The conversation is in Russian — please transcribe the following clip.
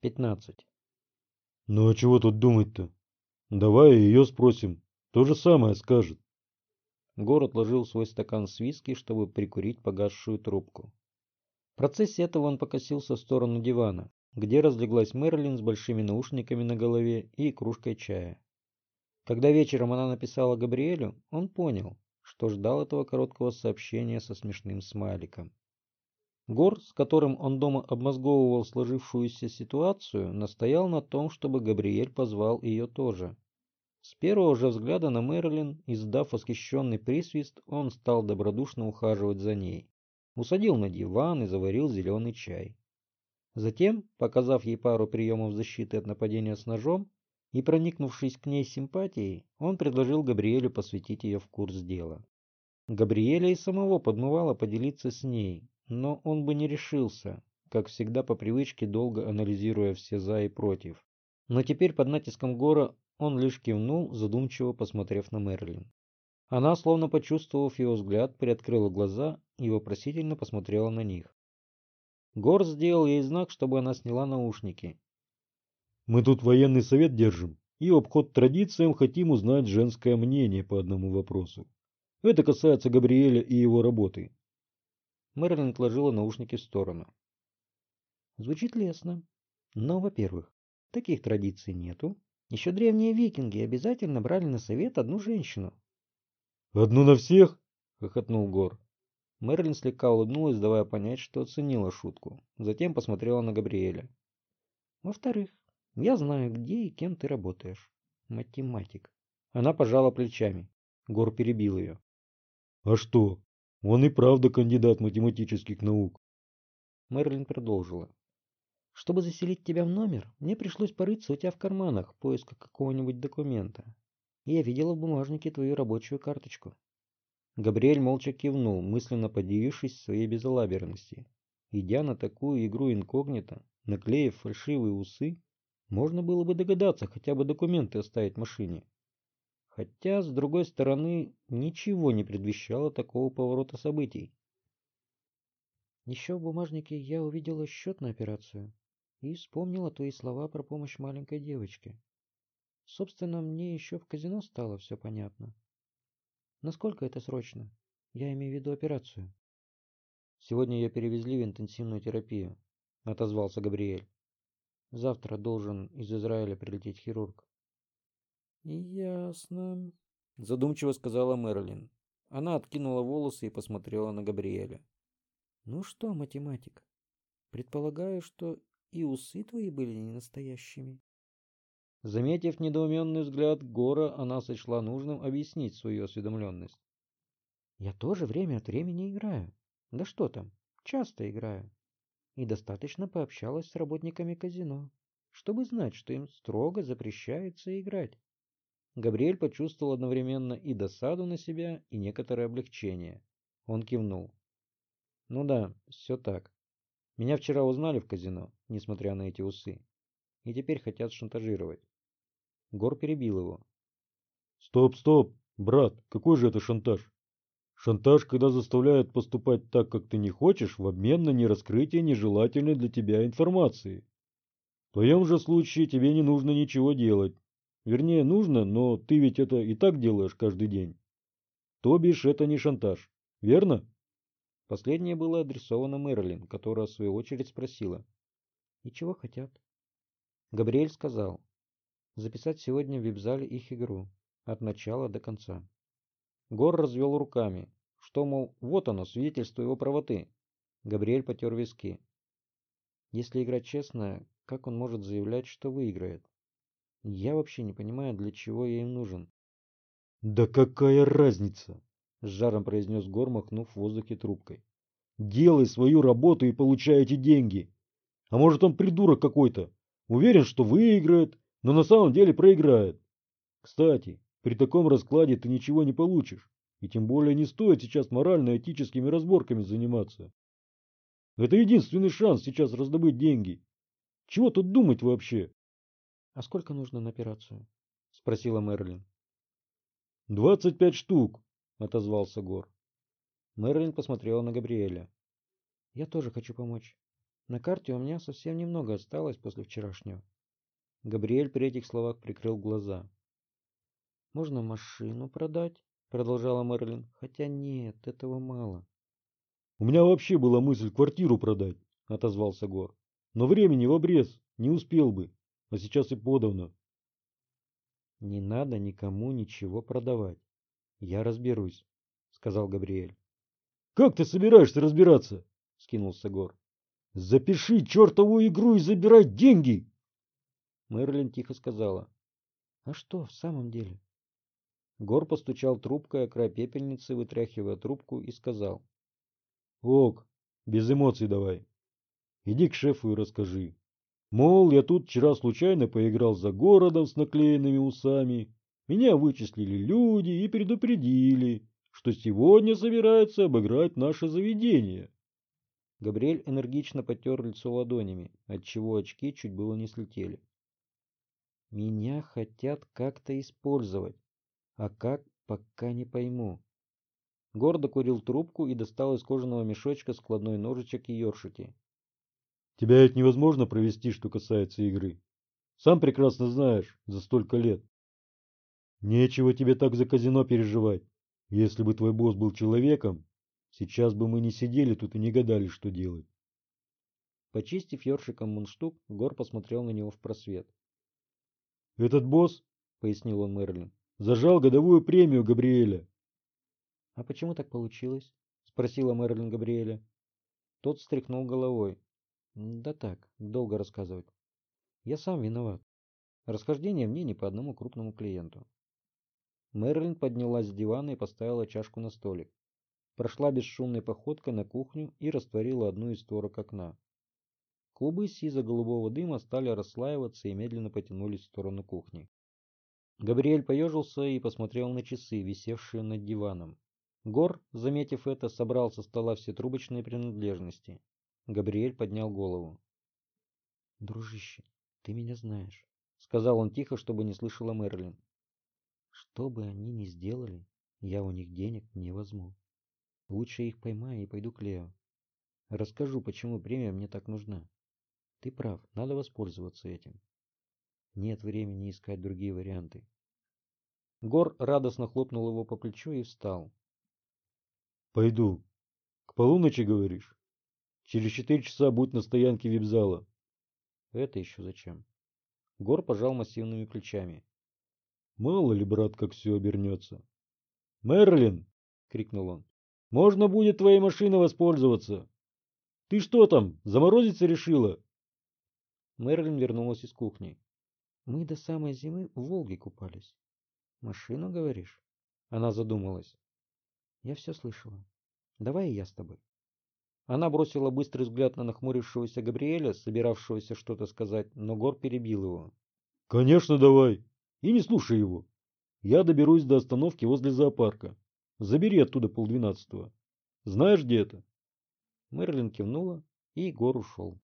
Пятнадцать. Ну а чего тут думать-то? Давай ее спросим. То же самое скажет. Гор отложил свой стакан с виски, чтобы прикурить погасшую трубку. В процессе этого он покосился в сторону дивана, где разлеглась Мерлин с большими наушниками на голове и кружкой чая. Когда вечером она написала Габриэлю, он понял, что ждал этого короткого сообщения со смешным смайликом. Гор, с которым он дома обмозговывал сложившуюся ситуацию, настоял на том, чтобы Габриэль позвал ее тоже. С первого же взгляда на Мэрилин, издав восхищенный присвист, он стал добродушно ухаживать за ней. Усадил на диван и заварил зеленый чай. Затем, показав ей пару приемов защиты от нападения с ножом и проникнувшись к ней симпатией, он предложил Габриэлю посвятить ее в курс дела. Габриэля и самого подмывало поделиться с ней, но он бы не решился, как всегда по привычке долго анализируя все «за» и «против». Но теперь под натиском Гора он лишь кивнул, задумчиво посмотрев на Мерлин. Она, словно почувствовав его взгляд, приоткрыла глаза и вопросительно посмотрела на них. Гор сделал ей знак, чтобы она сняла наушники. «Мы тут военный совет держим, и в обход традициям хотим узнать женское мнение по одному вопросу. Это касается Габриэля и его работы. Мэрилин отложила наушники в сторону. Звучит лестно. Но, во-первых, таких традиций нету. Еще древние викинги обязательно брали на совет одну женщину. «Одну на всех?» — хохотнул Гор. Мэрилин слегка улыбнулась, давая понять, что оценила шутку. Затем посмотрела на Габриэля. «Во-вторых, я знаю, где и кем ты работаешь. Математик». Она пожала плечами. Гор перебил ее. «А что? Он и правда кандидат математических наук. Мерлин продолжила. Чтобы заселить тебя в номер, мне пришлось порыться у тебя в карманах в поисках какого-нибудь документа. Я видела в бумажнике твою рабочую карточку. Габриэль молча кивнул, мысленно подивившись своей безалаберности. Идя на такую игру инкогнито, наклеив фальшивые усы, можно было бы догадаться хотя бы документы оставить в машине. Хотя, с другой стороны, ничего не предвещало такого поворота событий. Еще в бумажнике я увидела счет на операцию и вспомнила твои слова про помощь маленькой девочке. Собственно, мне еще в казино стало все понятно. Насколько это срочно? Я имею в виду операцию. Сегодня ее перевезли в интенсивную терапию, отозвался Габриэль. Завтра должен из Израиля прилететь хирург. «Ясно», — задумчиво сказала Мэрилин. Она откинула волосы и посмотрела на Габриэля. «Ну что, математик, предполагаю, что и усы твои были не настоящими?» Заметив недоуменный взгляд Гора, она сочла нужным объяснить свою осведомленность. «Я тоже время от времени играю. Да что там, часто играю. И достаточно пообщалась с работниками казино, чтобы знать, что им строго запрещается играть. Габриэль почувствовал одновременно и досаду на себя, и некоторое облегчение. Он кивнул. «Ну да, все так. Меня вчера узнали в казино, несмотря на эти усы. И теперь хотят шантажировать». Гор перебил его. «Стоп, стоп, брат, какой же это шантаж? Шантаж, когда заставляют поступать так, как ты не хочешь, в обмен на нераскрытие нежелательной для тебя информации. В твоем же случае тебе не нужно ничего делать. Вернее, нужно, но ты ведь это и так делаешь каждый день. То бишь, это не шантаж, верно? Последнее было адресовано Мэрилин, которая в свою очередь спросила. И чего хотят? Габриэль сказал. Записать сегодня в вип-зале их игру. От начала до конца. Гор развел руками, что, мол, вот оно, свидетельство его правоты. Габриэль потер виски. Если играть честно, как он может заявлять, что выиграет? Я вообще не понимаю, для чего я им нужен. Да какая разница? С жаром произнес Гор, махнув в воздухе трубкой. Делай свою работу и получай эти деньги. А может он придурок какой-то? Уверен, что выиграет, но на самом деле проиграет. Кстати, при таком раскладе ты ничего не получишь. И тем более не стоит сейчас морально-этическими разборками заниматься. Это единственный шанс сейчас раздобыть деньги. Чего тут думать вообще? «А сколько нужно на операцию?» — спросила Мерлин. «Двадцать пять штук», — отозвался Гор. Мерлин посмотрела на Габриэля. «Я тоже хочу помочь. На карте у меня совсем немного осталось после вчерашнего. Габриэль при этих словах прикрыл глаза. «Можно машину продать?» — продолжала Мерлин. «Хотя нет, этого мало». «У меня вообще была мысль квартиру продать», — отозвался Гор. «Но времени в обрез, не успел бы, а сейчас и подавно». «Не надо никому ничего продавать. Я разберусь», — сказал Габриэль. «Как ты собираешься разбираться?» — скинулся Гор. «Запиши чертову игру и забирай деньги!» Мерлин тихо сказала. «А что в самом деле?» Гор постучал трубкой о край пепельницы, вытряхивая трубку, и сказал. «Ок, без эмоций давай. Иди к шефу и расскажи. Мол, я тут вчера случайно поиграл за городом с наклеенными усами. Меня вычислили люди и предупредили, что сегодня собираются обыграть наше заведение». Габриэль энергично потер лицо ладонями, отчего очки чуть было не слетели. «Меня хотят как-то использовать. А как, пока не пойму. Гордо курил трубку и достал из кожаного мешочка складной ножичек и ёршики. Тебя ведь невозможно провести, что касается игры. Сам прекрасно знаешь, за столько лет. Нечего тебе так за казино переживать. Если бы твой босс был человеком, сейчас бы мы не сидели тут и не гадали, что делать. Почистив ёршиком мундштук, Гор посмотрел на него в просвет. «Этот босс, — пояснил он Мерлин, Зажал годовую премию Габриэля. — А почему так получилось? — спросила Мэрилин Габриэля. Тот встряхнул головой. — Да так, долго рассказывать. Я сам виноват. Расхождение мне не по одному крупному клиенту. Мэрилин поднялась с дивана и поставила чашку на столик. Прошла бесшумной походкой на кухню и растворила одну из створок окна. Клубы сизо-голубого дыма стали расслаиваться и медленно потянулись в сторону кухни. Габриэль поежился и посмотрел на часы, висевшие над диваном. Гор, заметив это, собрал со стола все трубочные принадлежности. Габриэль поднял голову. «Дружище, ты меня знаешь», — сказал он тихо, чтобы не слышала Мерлин. «Что бы они ни сделали, я у них денег не возьму. Лучше их поймаю и пойду к Лео. Расскажу, почему премия мне так нужна. Ты прав, надо воспользоваться этим. Нет времени искать другие варианты. Гор радостно хлопнул его по плечу и встал. Пойду. К полуночи, говоришь? Через четыре часа будь на стоянке вип-зала. Это еще зачем? Гор пожал массивными плечами. Мало ли, брат, как все обернется. Мерлин! — крикнул он. Можно будет твоей машиной воспользоваться. Ты что там, заморозиться решила? Мерлин вернулась из кухни. Мы до самой зимы в Волге купались. Машину, говоришь? Она задумалась. Я все слышала. Давай и я с тобой. Она бросила быстрый взгляд на нахмурившегося Габриэля, собиравшегося что-то сказать, но Гор перебил его. «Конечно, давай. И не слушай его. Я доберусь до остановки возле зоопарка. Забери оттуда полдвенадцатого. Знаешь, где это?» Мерлин кивнула, и Гор ушел.